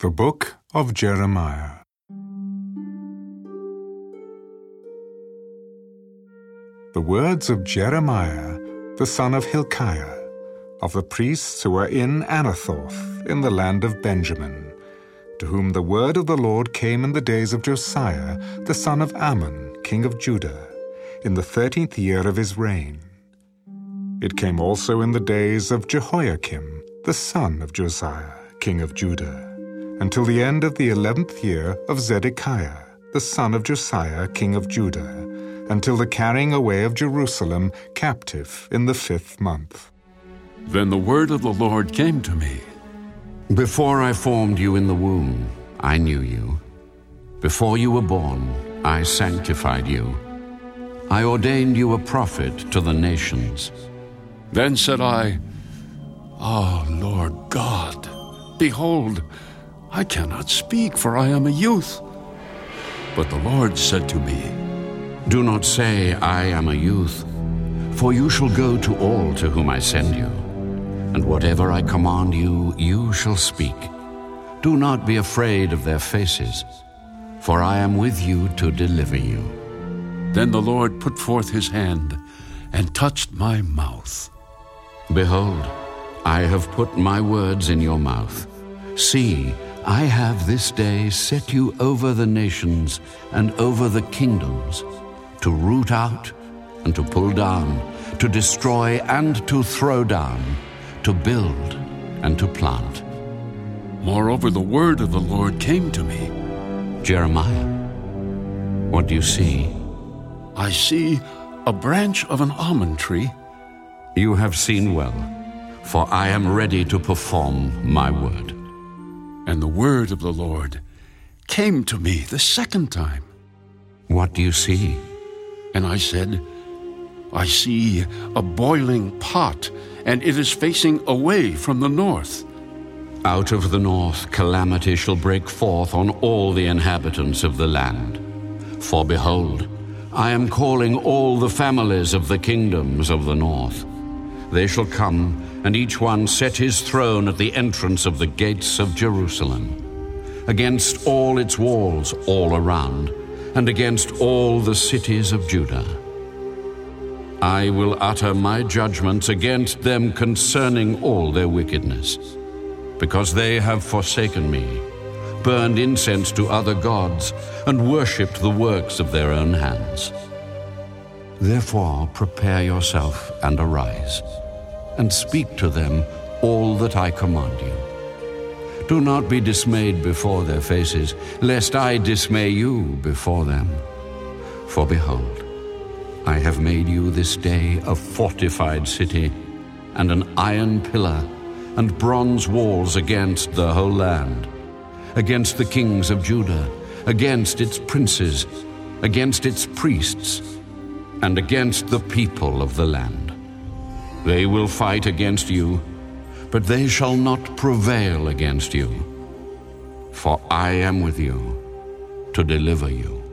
The Book of Jeremiah. The words of Jeremiah, the son of Hilkiah, of the priests who were in Anathoth, in the land of Benjamin, to whom the word of the Lord came in the days of Josiah, the son of Amon, king of Judah, in the thirteenth year of his reign. It came also in the days of Jehoiakim, the son of Josiah, king of Judah until the end of the eleventh year of Zedekiah, the son of Josiah, king of Judah, until the carrying away of Jerusalem captive in the fifth month. Then the word of the Lord came to me. Before I formed you in the womb, I knew you. Before you were born, I sanctified you. I ordained you a prophet to the nations. Then said I, Ah, oh, Lord God, behold, I cannot speak, for I am a youth. But the Lord said to me, Do not say, I am a youth, for you shall go to all to whom I send you, and whatever I command you, you shall speak. Do not be afraid of their faces, for I am with you to deliver you. Then the Lord put forth his hand and touched my mouth. Behold, I have put my words in your mouth. See, I have this day set you over the nations and over the kingdoms, to root out and to pull down, to destroy and to throw down, to build and to plant. Moreover, the word of the Lord came to me Jeremiah, what do you see? I see a branch of an almond tree. You have seen well, for I am ready to perform my word. And the word of the Lord came to me the second time. What do you see? And I said, I see a boiling pot, and it is facing away from the north. Out of the north calamity shall break forth on all the inhabitants of the land. For behold, I am calling all the families of the kingdoms of the north. They shall come and each one set his throne at the entrance of the gates of Jerusalem, against all its walls all around, and against all the cities of Judah. I will utter my judgments against them concerning all their wickedness, because they have forsaken me, burned incense to other gods, and worshipped the works of their own hands. Therefore prepare yourself and arise and speak to them all that I command you. Do not be dismayed before their faces, lest I dismay you before them. For behold, I have made you this day a fortified city, and an iron pillar, and bronze walls against the whole land, against the kings of Judah, against its princes, against its priests, and against the people of the land. They will fight against you, but they shall not prevail against you. For I am with you to deliver you.